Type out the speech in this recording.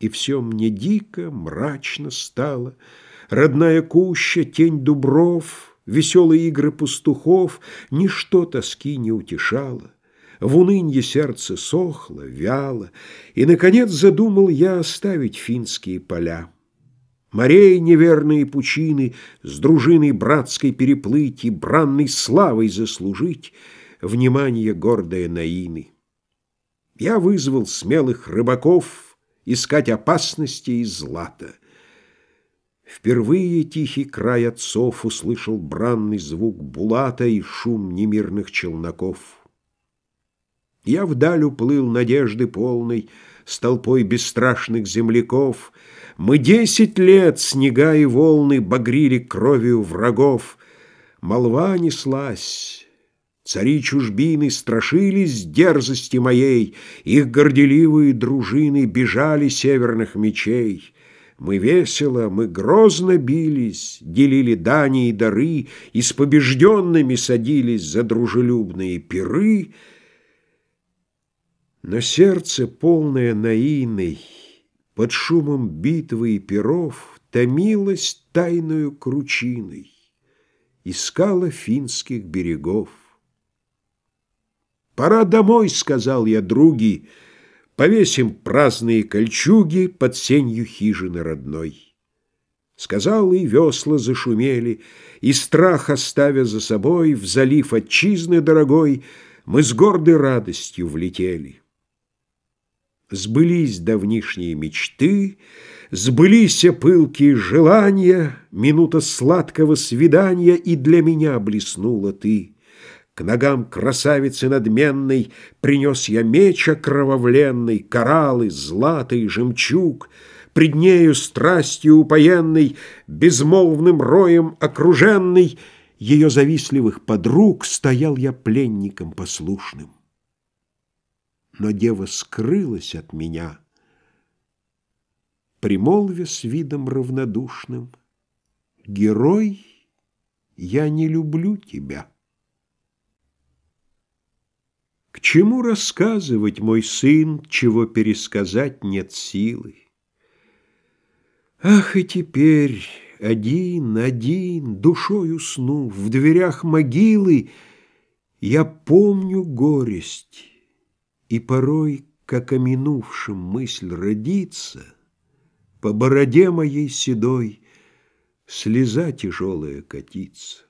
И все мне дико, мрачно стало, Родная куща, тень дубров, Веселые игры пастухов, Ничто тоски не утешало. В унынье сердце сохло, вяло, И, наконец, задумал я оставить финские поля. Морей неверные пучины С дружиной братской переплыть И бранной славой заслужить Внимание гордое Наины. Я вызвал смелых рыбаков Искать опасности и злата. Впервые тихий край отцов Услышал бранный звук булата И шум немирных челноков. Я вдаль уплыл надежды полной С толпой бесстрашных земляков. Мы десять лет снега и волны Багрили кровью врагов. Молва неслась, Цари чужбины страшились дерзости моей, Их горделивые дружины бежали северных мечей. Мы весело, мы грозно бились, Делили дани и дары, И с побежденными садились За дружелюбные пиры. Но сердце, полное наиной, Под шумом битвы и перов, Томилось тайною кручиной, Искала финских берегов. «Пора домой», — сказал я други, «Повесим праздные кольчуги Под сенью хижины родной». Сказал, и весла зашумели, И страх оставя за собой, В залив отчизны дорогой, Мы с гордой радостью влетели. Сбылись давнишние мечты, Сбылись пылкие желания, Минута сладкого свидания И для меня блеснула ты. К ногам красавицы надменной Принес я меч окровавленный, Кораллы, злато и жемчуг. Пред нею страстью упоенной, Безмолвным роем окруженный, Ее завистливых подруг Стоял я пленником послушным. Но дева скрылась от меня, Примолвя с видом равнодушным, Герой, я не люблю тебя. К чему рассказывать, мой сын, чего пересказать нет силы? Ах, и теперь один, один, душой уснув, в дверях могилы, я помню горесть, и порой, как о минувшем мысль родится, по бороде моей седой слеза тяжелая катится.